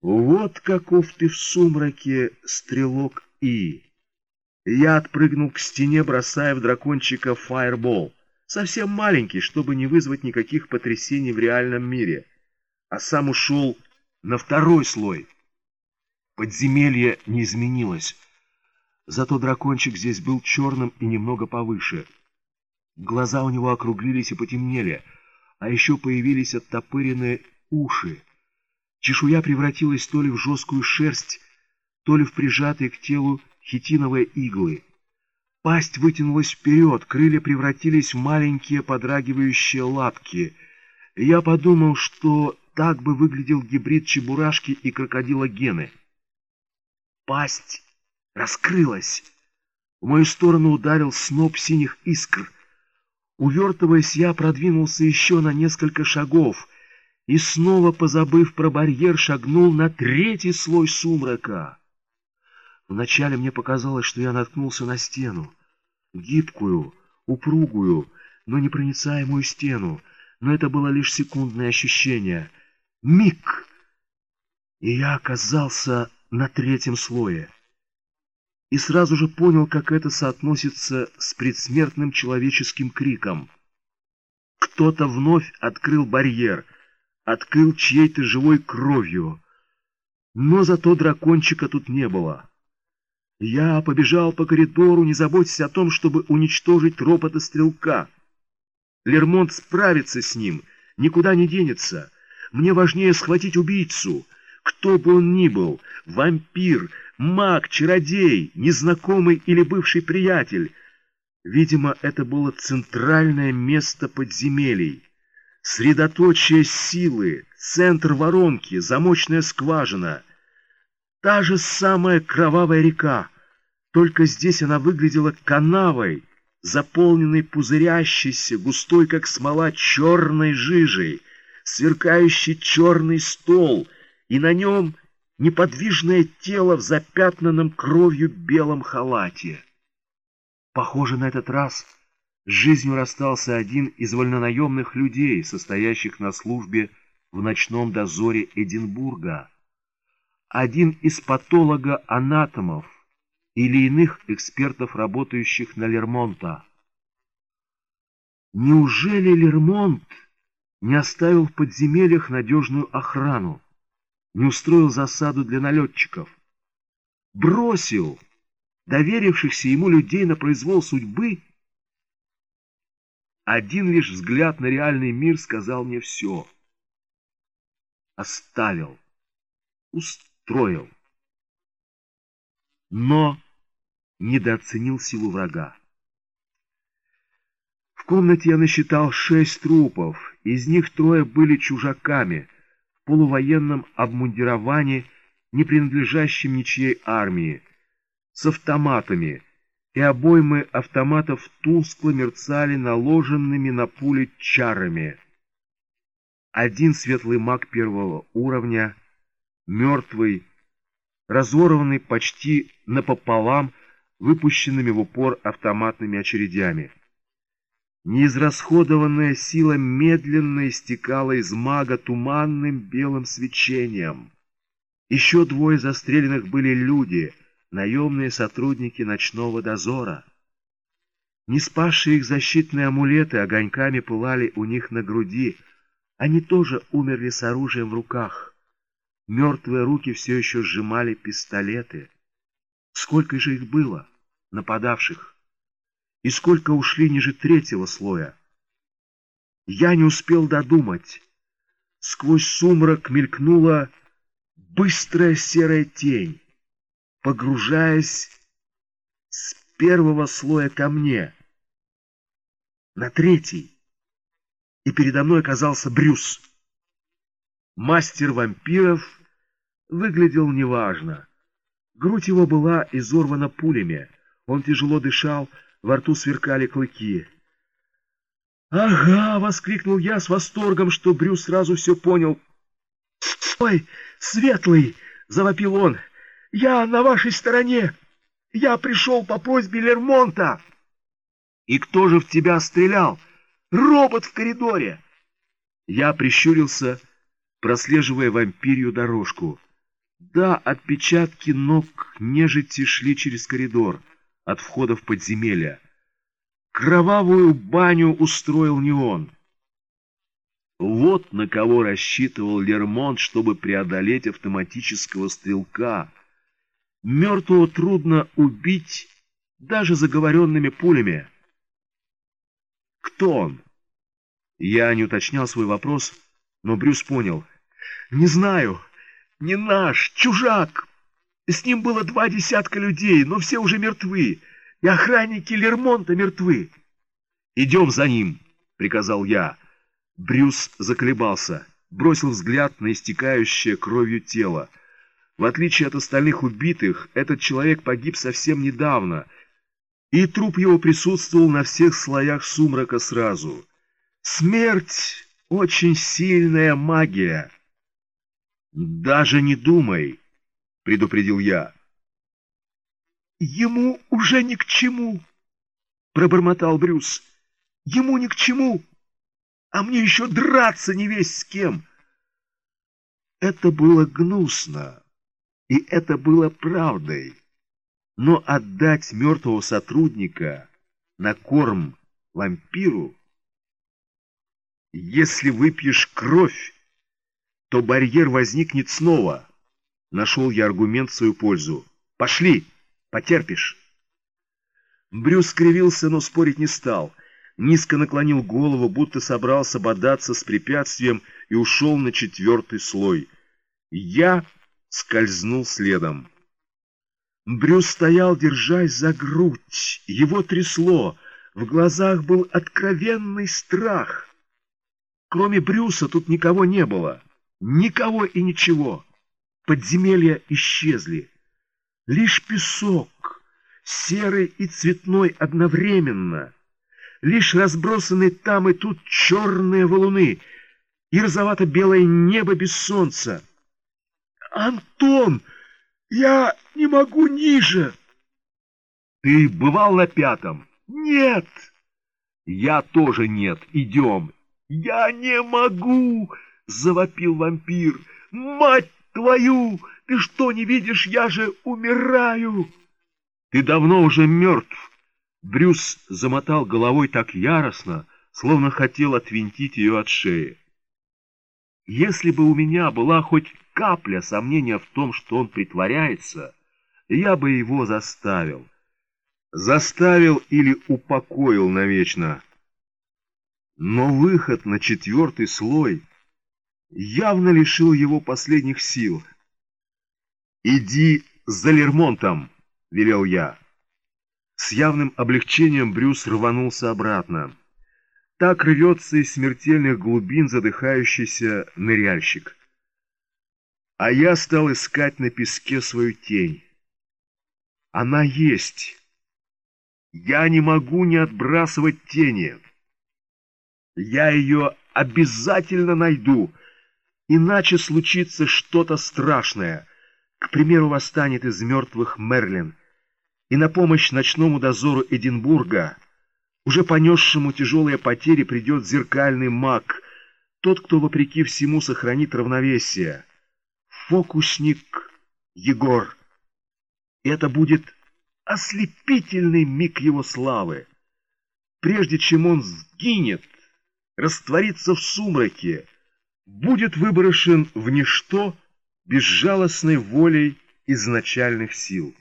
Вот каков ты в сумраке, стрелок И. Я отпрыгнул к стене, бросая в дракончика фаербол. Совсем маленький, чтобы не вызвать никаких потрясений в реальном мире. А сам ушел на второй слой. Подземелье не изменилось. Зато дракончик здесь был черным и немного повыше. Глаза у него округлились и потемнели, а еще появились оттопыренные уши. Чешуя превратилась то ли в жесткую шерсть, то ли в прижатые к телу хитиновые иглы. Пасть вытянулась вперед, крылья превратились в маленькие подрагивающие лапки. Я подумал, что так бы выглядел гибрид чебурашки и крокодила Гены. Пасть раскрылась. В мою сторону ударил сноп синих искр. Увертываясь, я продвинулся еще на несколько шагов — и снова, позабыв про барьер, шагнул на третий слой сумрака. Вначале мне показалось, что я наткнулся на стену. Гибкую, упругую, но непроницаемую стену. Но это было лишь секундное ощущение. Миг! И я оказался на третьем слое. И сразу же понял, как это соотносится с предсмертным человеческим криком. Кто-то вновь открыл барьер — открыл чьей-то живой кровью. Но зато дракончика тут не было. Я побежал по коридору, не заботясь о том, чтобы уничтожить робота стрелка. Лермонт справится с ним, никуда не денется. Мне важнее схватить убийцу, кто бы он ни был, вампир, маг, чародей, незнакомый или бывший приятель. Видимо, это было центральное место подземелий. Средоточие силы, центр воронки, замочная скважина. Та же самая кровавая река, только здесь она выглядела канавой, заполненной пузырящейся, густой как смола, черной жижей, сверкающий черный стол, и на нем неподвижное тело в запятнанном кровью белом халате. Похоже, на этот раз с жизнью расстался один из вольнонаемных людей, состоящих на службе в ночном дозоре Эдинбурга. Один из патолога-анатомов или иных экспертов, работающих на Лермонта. Неужели Лермонт не оставил в подземельях надежную охрану, не устроил засаду для налетчиков, бросил доверившихся ему людей на произвол судьбы один лишь взгляд на реальный мир сказал мне все. Оставил, устроил, но недооценил силу врага. В комнате я насчитал шесть трупов, из них трое были чужаками, в полувоенном обмундировании, не принадлежащим ничьей армии, с автоматами, и обоймы автоматов тускло мерцали наложенными на пули чарами. Один светлый маг первого уровня, мертвый, разорванный почти напополам, выпущенными в упор автоматными очередями. Неизрасходованная сила медленно истекала из мага туманным белым свечением. Еще двое застреленных были люди — наемные сотрудники ночного дозора. Не спасшие их защитные амулеты огоньками пылали у них на груди. Они тоже умерли с оружием в руках. Мертвые руки все еще сжимали пистолеты. Сколько же их было, нападавших? И сколько ушли ниже третьего слоя? Я не успел додумать. Сквозь сумрак мелькнула быстрая серая тень погружаясь с первого слоя ко мне на третий, и передо мной оказался Брюс. Мастер вампиров выглядел неважно. Грудь его была изорвана пулями, он тяжело дышал, во рту сверкали клыки. «Ага!» — воскликнул я с восторгом, что Брюс сразу все понял. «Ой, светлый!» — завопил он. Я на вашей стороне. Я пришел по просьбе Лермонта. И кто же в тебя стрелял? Робот в коридоре. Я прищурился, прослеживая вампирью дорожку. Да, отпечатки ног нежити шли через коридор от входа в подземелье. Кровавую баню устроил не он. Вот на кого рассчитывал Лермонт, чтобы преодолеть автоматического стрелка. Мертвого трудно убить даже заговоренными пулями. Кто он? Я не уточнял свой вопрос, но Брюс понял. Не знаю, не наш, чужак. С ним было два десятка людей, но все уже мертвы, и охранники Лермонта мертвы. «Идем за ним», — приказал я. Брюс заколебался, бросил взгляд на истекающее кровью тело. В отличие от остальных убитых, этот человек погиб совсем недавно, и труп его присутствовал на всех слоях сумрака сразу. Смерть — очень сильная магия. «Даже не думай», — предупредил я. «Ему уже ни к чему», — пробормотал Брюс. «Ему ни к чему, а мне еще драться не весь с кем». Это было гнусно, и это было правдой. Но отдать мертвого сотрудника на корм вампиру если выпьешь кровь, то барьер возникнет снова. Нашел я аргумент в свою пользу. Пошли, потерпишь. Брюс скривился, но спорить не стал. Низко наклонил голову, будто собрался бодаться с препятствием и ушел на четвертый слой. Я скользнул следом. Брюс стоял, держась за грудь. Его трясло. В глазах был откровенный страх. Кроме Брюса тут никого не было. Никого и ничего. Подземелья исчезли. Лишь песок, серый и цветной одновременно. Лишь разбросанные там и тут черные валуны и розовато-белое небо без солнца. «Антон, я не могу ниже!» «Ты бывал на пятом?» «Нет!» «Я тоже нет. Идем, «Я не могу!» — завопил вампир. «Мать твою! Ты что, не видишь? Я же умираю!» «Ты давно уже мертв!» Брюс замотал головой так яростно, словно хотел отвинтить ее от шеи. Если бы у меня была хоть капля сомнения в том, что он притворяется, я бы его заставил. Заставил или упокоил навечно. Но выход на четвертый слой явно лишил его последних сил. «Иди за Лермонтом!» — велел я. С явным облегчением Брюс рванулся обратно. Так рвется из смертельных глубин задыхающийся ныряльщик. А я стал искать на песке свою тень. Она есть. Я не могу не отбрасывать тени. Я ее обязательно найду, иначе случится что-то страшное. К примеру, восстанет из мертвых Мерлин, и на помощь ночному дозору Эдинбурга, уже понесшему тяжелые потери, придет зеркальный маг, тот, кто, вопреки всему, сохранит равновесие. Фокусник Егор. Это будет ослепительный миг его славы. Прежде чем он сгинет, растворится в сумраке, будет выброшен в ничто безжалостной волей изначальных сил.